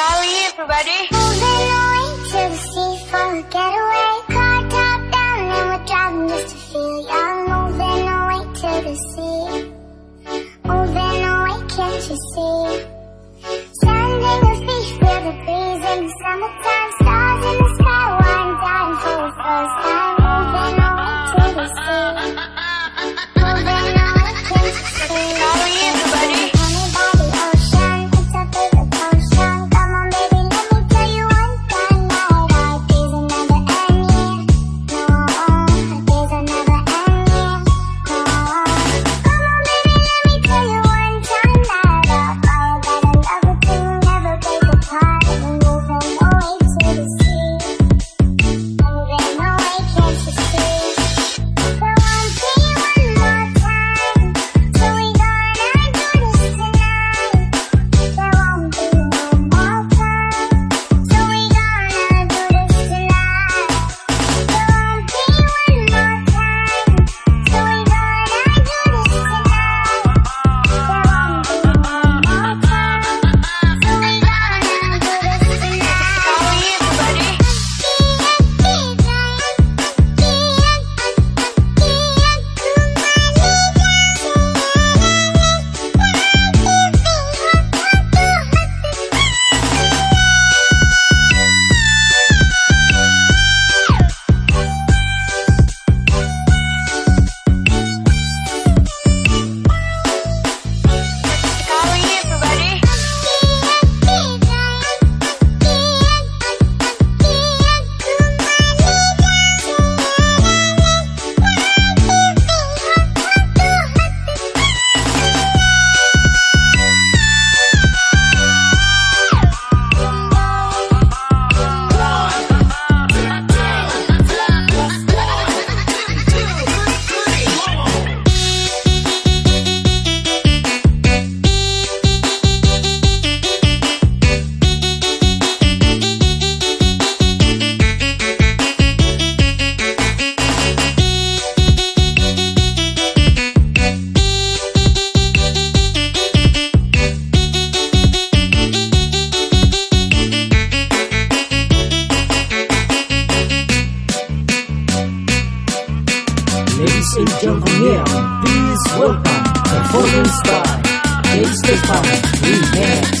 Charlie, everybody. Oh, Ladies and gentlemen, please welcome performance by Gangsta Power Remix.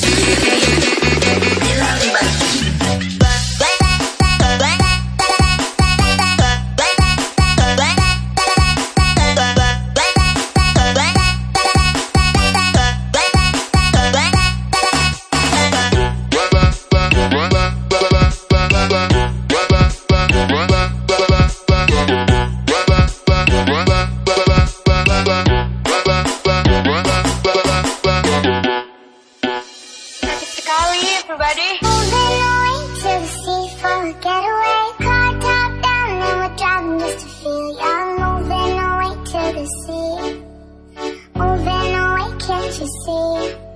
ready? Moonlit to the sea for a getaway. Car top down and we're driving just to feel young. Moving away to the sea. Moving away, can't you see?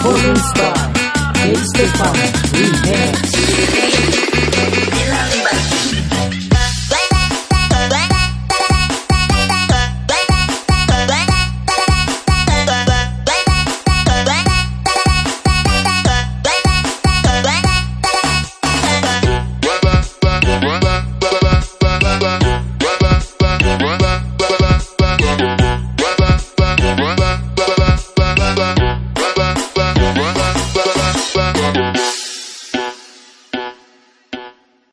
performance by Mr. Spam Remix.